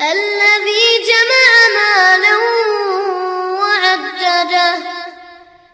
الذي